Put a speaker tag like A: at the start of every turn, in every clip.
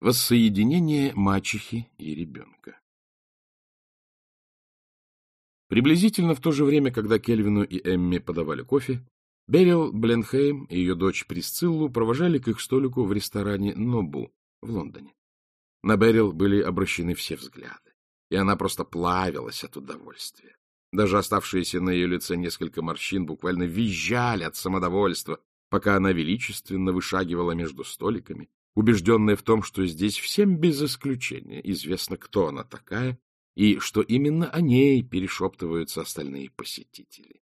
A: Воссоединение мачехи и ребенка Приблизительно в то же время, когда Кельвину и Эмми подавали кофе, Берил Бленхейм и ее дочь Присциллу провожали к их столику в ресторане «Нобу» в Лондоне. На Берил были обращены все взгляды, и она просто плавилась от удовольствия. Даже оставшиеся на ее лице несколько морщин буквально визжали от самодовольства, пока она величественно вышагивала между столиками, убежденная в том, что здесь всем без исключения известно, кто она такая, и что именно о ней перешептываются остальные посетители.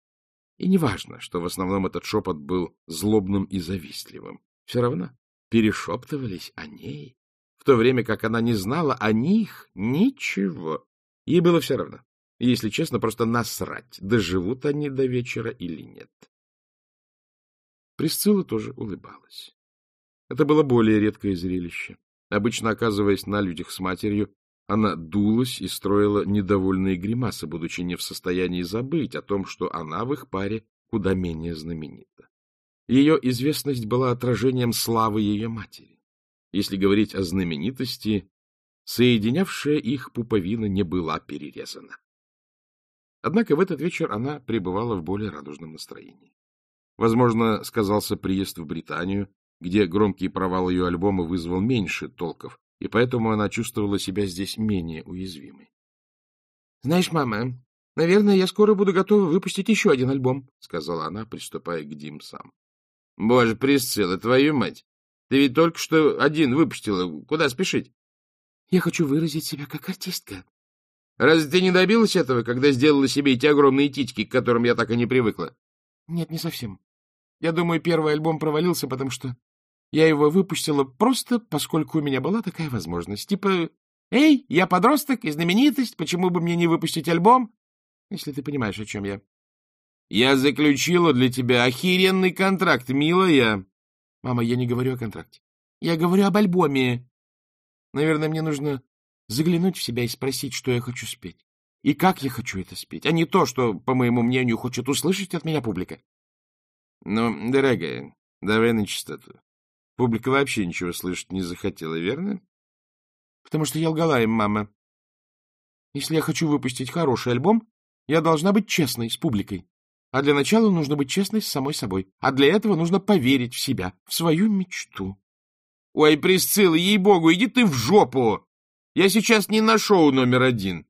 A: И неважно, что в основном этот шепот был злобным и завистливым, все равно перешептывались о ней, в то время как она не знала о них ничего. Ей было все равно, если честно, просто насрать, доживут они до вечера или нет. Присцилла тоже улыбалась. Это было более редкое зрелище. Обычно, оказываясь на людях с матерью, она дулась и строила недовольные гримасы, будучи не в состоянии забыть о том, что она в их паре куда менее знаменита. Ее известность была отражением славы ее матери. Если говорить о знаменитости, соединявшая их пуповина не была перерезана. Однако в этот вечер она пребывала в более радужном настроении. Возможно, сказался приезд в Британию, где громкий провал ее альбома вызвал меньше толков, и поэтому она чувствовала себя здесь менее уязвимой. — Знаешь, мама, наверное, я скоро буду готова выпустить еще один альбом, — сказала она, приступая к Димсам. — Боже, Присцилла, твою мать! Ты ведь только что один выпустила. Куда спешить? — Я хочу выразить себя как артистка. — Разве ты не добилась этого, когда сделала себе эти огромные титьки, к которым я так и не привыкла? — Нет, не совсем. Я думаю, первый альбом провалился, потому что я его выпустила просто, поскольку у меня была такая возможность. Типа, эй, я подросток и знаменитость, почему бы мне не выпустить альбом? Если ты понимаешь, о чем я. Я заключила для тебя охеренный контракт, милая. Мама, я не говорю о контракте. Я говорю об альбоме. Наверное, мне нужно заглянуть в себя и спросить, что я хочу спеть. И как я хочу это спеть, а не то, что, по моему мнению, хочет услышать от меня публика. Ну, дорогая, давай на чистоту. Публика вообще ничего слышать не захотела, верно? Потому что я лгала им, мама. Если я хочу выпустить хороший альбом, я должна быть честной с публикой. А для начала нужно быть честной с самой собой. А для этого нужно поверить в себя, в свою мечту. Ой, Присцилла, ей-богу, иди ты в жопу! Я сейчас не на шоу номер один.